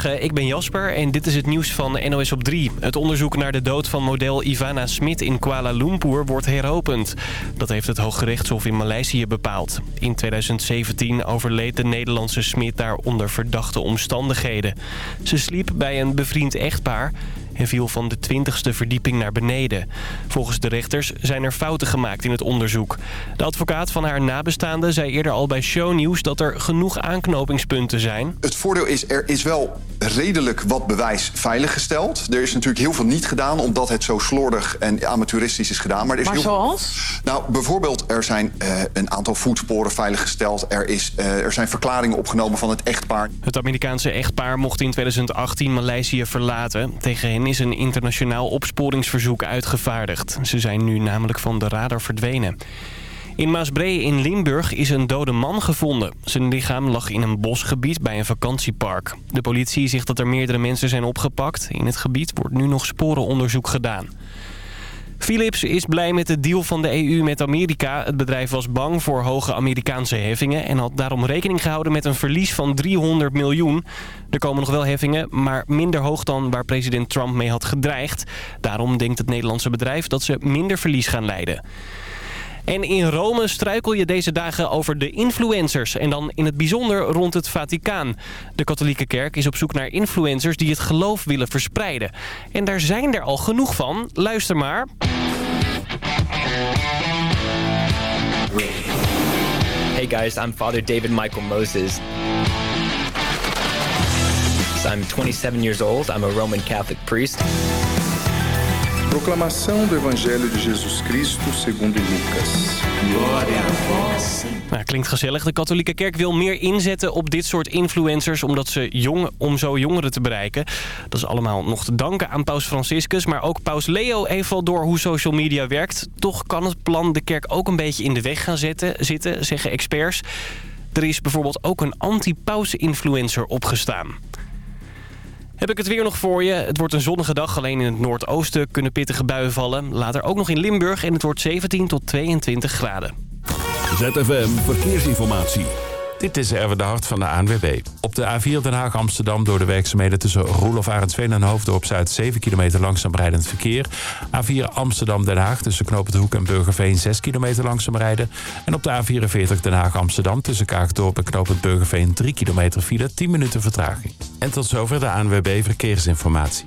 Goedemorgen, ik ben Jasper en dit is het nieuws van NOS op 3. Het onderzoek naar de dood van model Ivana Smit in Kuala Lumpur wordt heropend. Dat heeft het Hooggerechtshof in Maleisië bepaald. In 2017 overleed de Nederlandse Smit daar onder verdachte omstandigheden. Ze sliep bij een bevriend echtpaar en viel van de 20ste verdieping naar beneden. Volgens de rechters zijn er fouten gemaakt in het onderzoek. De advocaat van haar nabestaande zei eerder al bij Shownieuws dat er genoeg aanknopingspunten zijn. Het voordeel is, er is wel redelijk wat bewijs veiliggesteld. Er is natuurlijk heel veel niet gedaan omdat het zo slordig en amateuristisch is gedaan. Maar, er is Maar heel... zoals? Nou, bijvoorbeeld er zijn eh, een aantal voetsporen veiliggesteld. Er, is, eh, er zijn verklaringen opgenomen van het echtpaar. Het Amerikaanse echtpaar mocht in 2018 Maleisië verlaten. Tegen hen is een internationaal opsporingsverzoek uitgevaardigd. Ze zijn nu namelijk van de radar verdwenen. In Maasbree in Limburg is een dode man gevonden. Zijn lichaam lag in een bosgebied bij een vakantiepark. De politie zegt dat er meerdere mensen zijn opgepakt. In het gebied wordt nu nog sporenonderzoek gedaan. Philips is blij met de deal van de EU met Amerika. Het bedrijf was bang voor hoge Amerikaanse heffingen... en had daarom rekening gehouden met een verlies van 300 miljoen. Er komen nog wel heffingen, maar minder hoog dan waar president Trump mee had gedreigd. Daarom denkt het Nederlandse bedrijf dat ze minder verlies gaan leiden. En in Rome struikel je deze dagen over de influencers. En dan in het bijzonder rond het Vaticaan. De katholieke kerk is op zoek naar influencers die het geloof willen verspreiden. En daar zijn er al genoeg van. Luister maar. Hey guys, I'm Father David Michael Moses. I'm 27 years old. I'm a Roman Catholic priest. Proclamação do Evangelho de Jesus Cristo segundo Lucas. Nou, klinkt gezellig. De katholieke kerk wil meer inzetten op dit soort influencers... Omdat ze jong, om zo jongeren te bereiken. Dat is allemaal nog te danken aan paus Franciscus. Maar ook paus Leo heeft wel door hoe social media werkt. Toch kan het plan de kerk ook een beetje in de weg gaan zetten, zitten, zeggen experts. Er is bijvoorbeeld ook een anti-paus-influencer opgestaan. Heb ik het weer nog voor je. Het wordt een zonnige dag. Alleen in het noordoosten kunnen pittige buien vallen. Later ook nog in Limburg en het wordt 17 tot 22 graden. ZFM Verkeersinformatie. Dit is Erwin de Hart van de ANWB. Op de A4 Den Haag-Amsterdam door de werkzaamheden tussen Roelof Arendsveen en Hoofddorp Zuid 7 kilometer langzaam rijdend verkeer. A4 Amsterdam-Den Haag tussen Knoop Hoek en Burgerveen 6 kilometer langzaam rijden. En op de A44 Den Haag-Amsterdam tussen Kaagdorp en Knoop Burgerveen 3 kilometer file 10 minuten vertraging. En tot zover de ANWB Verkeersinformatie.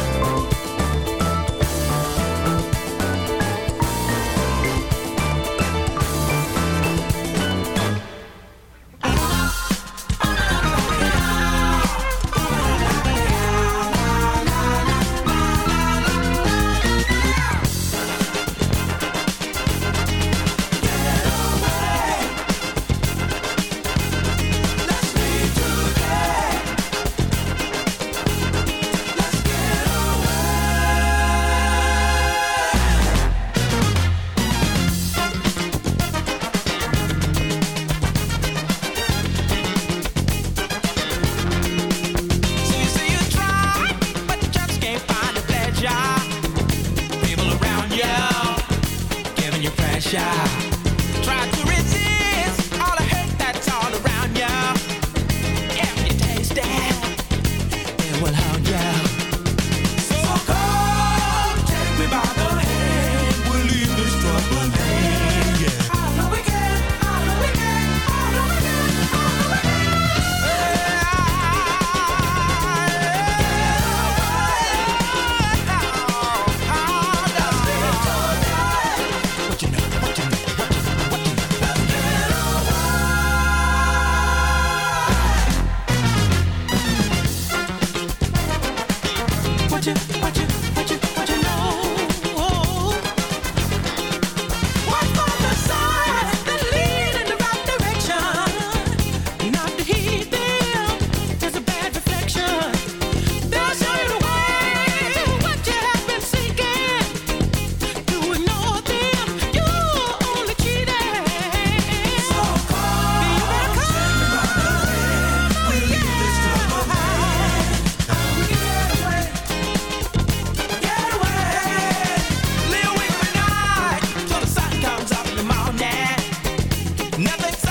Nothing.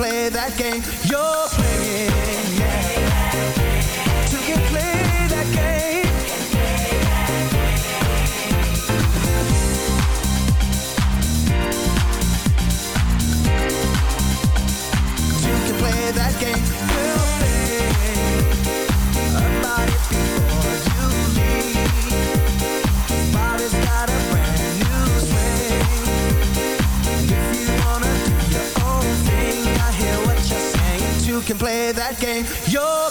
play that game. game. You're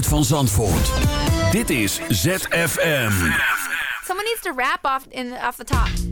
van Zandvoort. Dit is ZFM. Someone needs to rap off, in, off the top.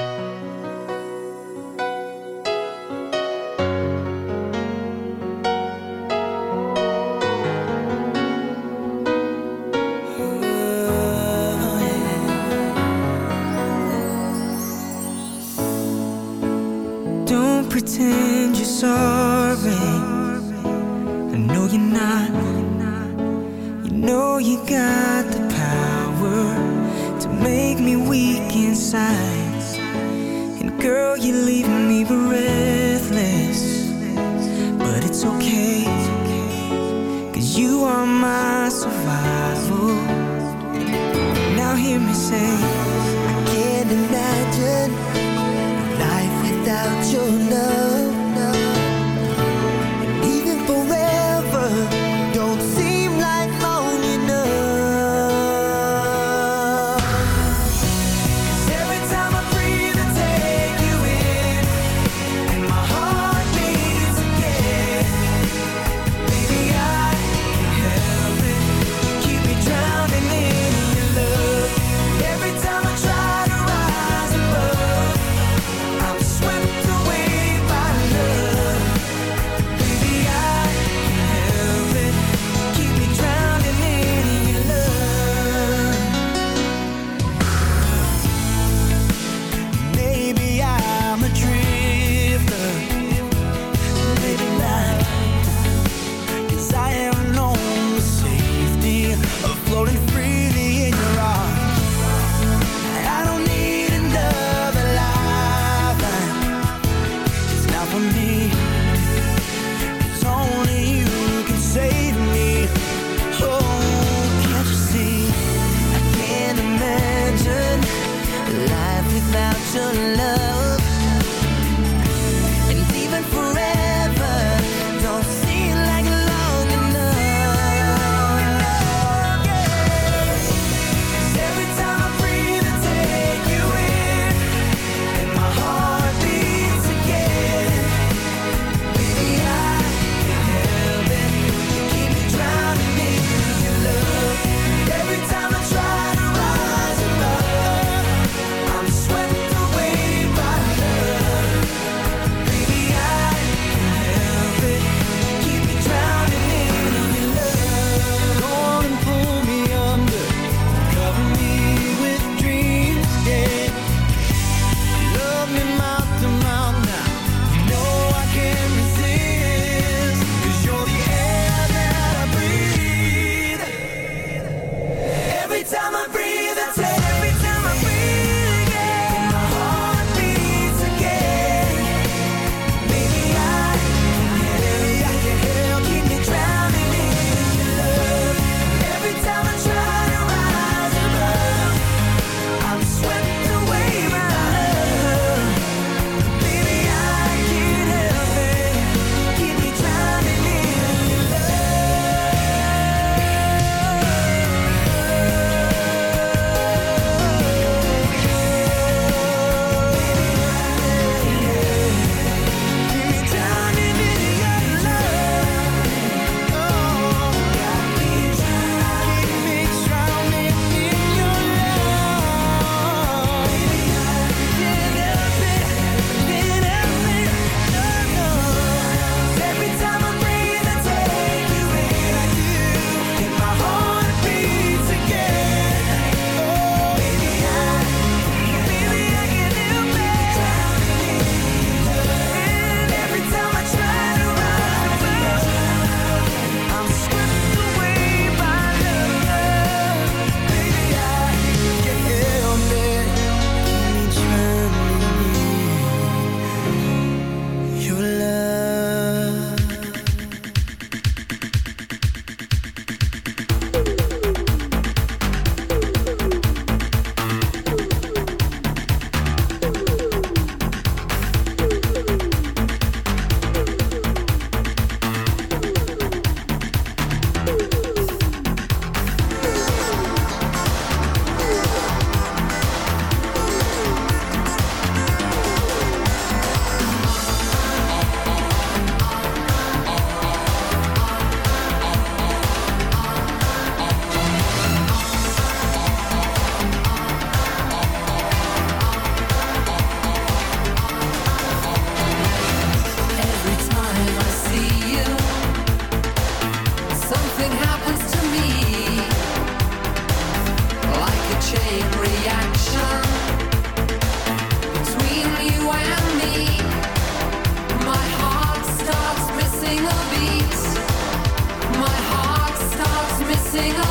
single beat, my heart starts missing.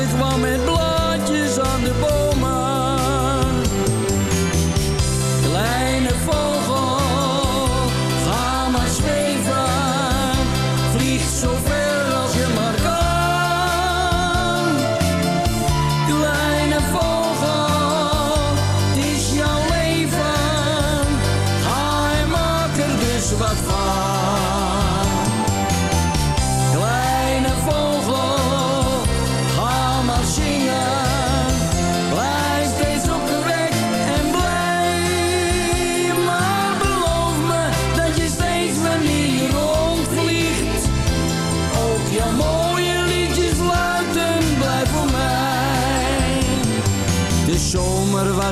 Lente kwam met